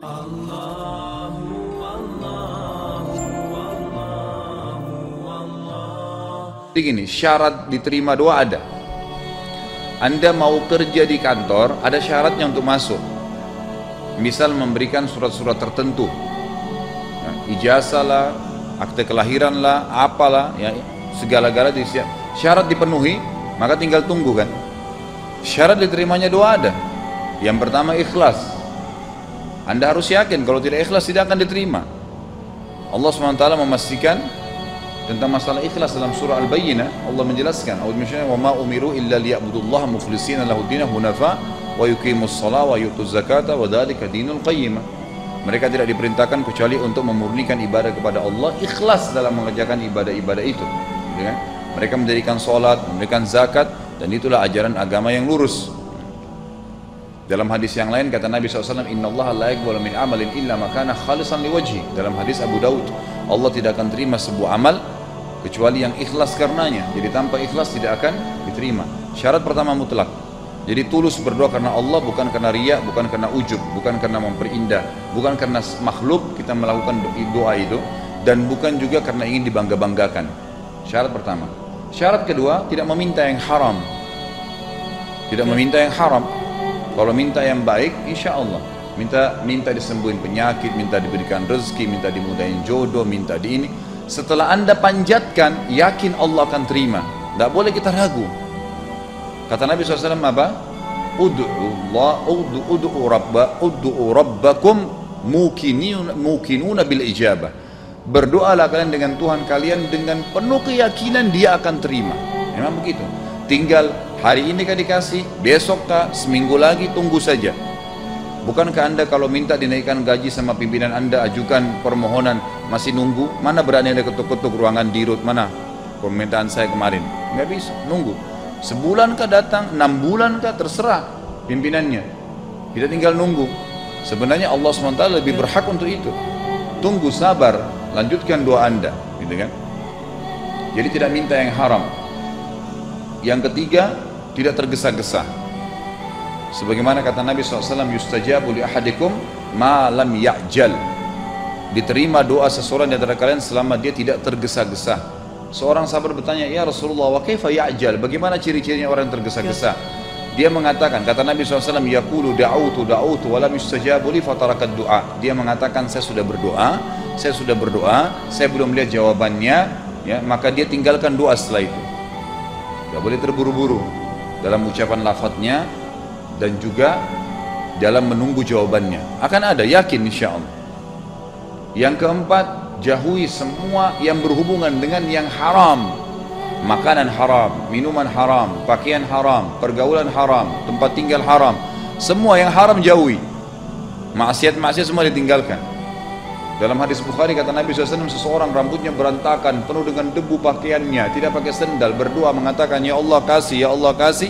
Jadi gini, syarat diterima doa ada. Anda mau kerja di kantor, ada syaratnya untuk masuk. Misal memberikan surat-surat tertentu. Nah, ijazah lah, akte kelahiran lah, apalah, ya, segala-gala disiap. Syarat dipenuhi, maka tinggal tunggu kan. Syarat diterimanya doa ada. Yang pertama ikhlas. Anda harus yakin kalau tidak ikhlas tidak akan diterima. Allah SWT memastikan tentang masalah ikhlas dalam surah Al-Bayyinah Allah menjelaskan wa ma umiru illa liya'budullaha mukhlishina lahu dinah hunafa wa yuqimus shalah wa yutuz zakata wa dzalika dinul qayyimah mereka tidak diperintahkan kecuali untuk memurnikan ibadah kepada Allah ikhlas dalam mengerjakan ibadah-ibadah itu gitu kan? mereka mendirikan sholat, mendirikan zakat dan itulah ajaran agama yang lurus dalam hadis yang lain kata Nabi SAW, Inna Allah la yakbalu min amalin illa makana khalisan liwajhi. Dalam hadis Abu Daud, Allah tidak akan terima sebuah amal kecuali yang ikhlas karenanya. Jadi tanpa ikhlas tidak akan diterima. Syarat pertama mutlak. Jadi tulus berdoa karena Allah bukan karena riya, bukan karena ujub, bukan karena memperindah, bukan karena makhluk kita melakukan doa itu dan bukan juga karena ingin dibangga-banggakan. Syarat pertama. Syarat kedua, tidak meminta yang haram. Tidak meminta yang haram. Kalau minta yang baik, insya Allah. Minta minta disembuhin penyakit, minta diberikan rezeki, minta dimudahin jodoh, minta di ini. Setelah anda panjatkan, yakin Allah akan terima. Tidak boleh kita ragu. Kata Nabi SAW apa? Udu'u Allah, udu'u rabba, udu'u rabbakum mukinuna bil ijabah. Berdoalah kalian dengan Tuhan kalian dengan penuh keyakinan dia akan terima. Memang begitu. Tinggal hari ini kah dikasih, besok kah, seminggu lagi tunggu saja. Bukankah anda kalau minta dinaikkan gaji sama pimpinan anda ajukan permohonan masih nunggu? Mana berani anda ketuk-ketuk ruangan dirut mana? Permintaan saya kemarin nggak bisa nunggu. Sebulan kah datang, enam bulan kah terserah pimpinannya. Kita tinggal nunggu. Sebenarnya Allah SWT lebih berhak untuk itu. Tunggu sabar, lanjutkan doa anda, gitu kan? Jadi tidak minta yang haram, yang ketiga, tidak tergesa-gesa. Sebagaimana kata Nabi SAW, yustajabu li ahadikum ma lam ya'jal. Diterima doa seseorang di antara kalian selama dia tidak tergesa-gesa. Seorang sahabat bertanya, Ya Rasulullah, wa kaifa ya'jal? Bagaimana ciri-cirinya orang yang tergesa-gesa? Dia mengatakan, kata Nabi SAW, Yaqulu da'utu da'utu wa lam yustajabu li fatarakat doa. Dia mengatakan, saya sudah berdoa, saya sudah berdoa, saya belum lihat jawabannya, ya maka dia tinggalkan doa setelah itu. Gak boleh terburu-buru dalam ucapan lafadznya dan juga dalam menunggu jawabannya. Akan ada, yakin insya Allah. Yang keempat, jauhi semua yang berhubungan dengan yang haram. Makanan haram, minuman haram, pakaian haram, pergaulan haram, tempat tinggal haram. Semua yang haram jauhi. Maksiat-maksiat semua ditinggalkan. Dalam hadis Bukhari kata Nabi SAW seseorang rambutnya berantakan penuh dengan debu pakaiannya tidak pakai sendal berdoa mengatakan ya Allah kasih ya Allah kasih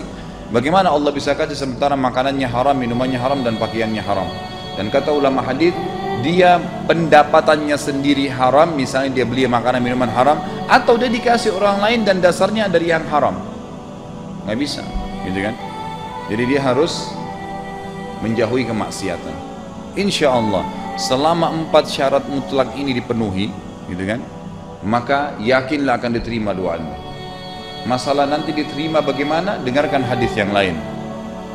bagaimana Allah bisa kasih sementara makanannya haram minumannya haram dan pakaiannya haram? Dan kata ulama hadis dia pendapatannya sendiri haram misalnya dia beli makanan minuman haram atau dia dikasih orang lain dan dasarnya dari yang haram. Nggak bisa gitu kan? Jadi dia harus menjauhi kemaksiatan. Insya Allah selama empat syarat mutlak ini dipenuhi gitu kan maka yakinlah akan diterima doa anda masalah nanti diterima bagaimana dengarkan hadis yang lain.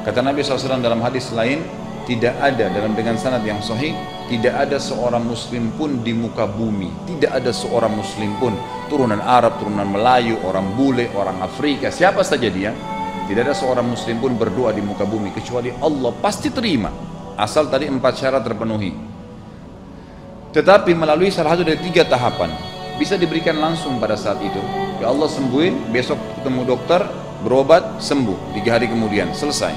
Kata Nabi SAW dalam hadis lain tidak ada dalam dengan sanad yang sahih tidak ada seorang muslim pun di muka bumi. Tidak ada seorang muslim pun turunan Arab, turunan Melayu, orang bule, orang Afrika siapa saja dia. Tidak ada seorang muslim pun berdoa di muka bumi kecuali Allah pasti terima. Asal tadi empat syarat terpenuhi tetapi melalui salah satu dari tiga tahapan bisa diberikan langsung pada saat itu. Ya Allah sembuhin besok ketemu dokter berobat sembuh. Tiga hari kemudian selesai.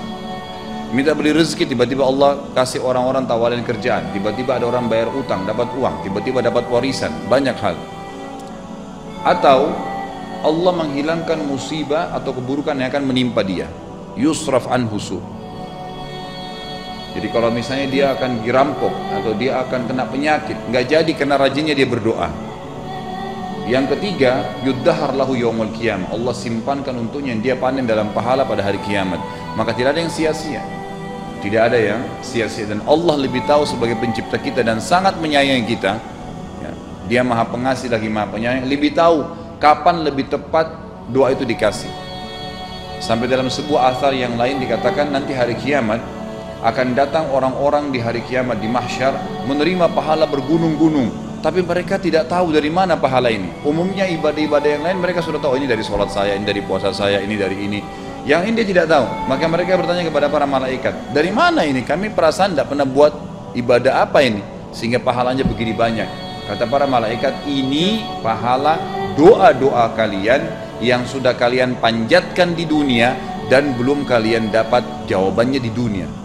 Minta beli rezeki tiba-tiba Allah kasih orang-orang tawarin kerjaan. Tiba-tiba ada orang bayar utang dapat uang. Tiba-tiba dapat warisan banyak hal. Atau Allah menghilangkan musibah atau keburukan yang akan menimpa dia. Yusraf anhusu jadi kalau misalnya dia akan dirampok atau dia akan kena penyakit, nggak jadi karena rajinnya dia berdoa. Yang ketiga, yuddahar lahu yaumul qiyam. Allah simpankan untuknya yang dia panen dalam pahala pada hari kiamat. Maka tidak ada yang sia-sia. Tidak ada yang sia-sia dan Allah lebih tahu sebagai pencipta kita dan sangat menyayangi kita. Ya, dia maha pengasih lagi maha penyayang. Lebih tahu kapan lebih tepat doa itu dikasih. Sampai dalam sebuah asar yang lain dikatakan nanti hari kiamat akan datang orang-orang di hari kiamat di mahsyar menerima pahala bergunung-gunung. Tapi mereka tidak tahu dari mana pahala ini. Umumnya ibadah-ibadah yang lain mereka sudah tahu ini dari sholat saya, ini dari puasa saya, ini dari ini. Yang ini dia tidak tahu. Maka mereka bertanya kepada para malaikat dari mana ini? Kami perasaan tidak pernah buat ibadah apa ini? Sehingga pahalanya begini banyak. Kata para malaikat ini pahala doa-doa kalian yang sudah kalian panjatkan di dunia dan belum kalian dapat jawabannya di dunia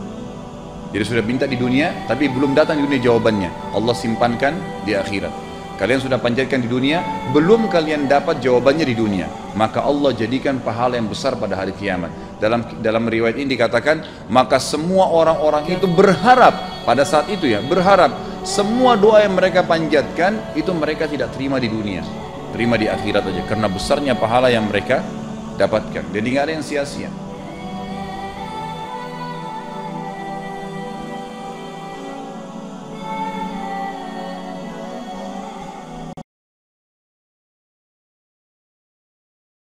jadi sudah minta di dunia, tapi belum datang di dunia jawabannya. Allah simpankan di akhirat. Kalian sudah panjatkan di dunia, belum kalian dapat jawabannya di dunia. Maka Allah jadikan pahala yang besar pada hari kiamat. Dalam dalam riwayat ini dikatakan, maka semua orang-orang itu berharap pada saat itu ya, berharap semua doa yang mereka panjatkan itu mereka tidak terima di dunia. Terima di akhirat aja karena besarnya pahala yang mereka dapatkan. Jadi nggak ada yang sia-sia.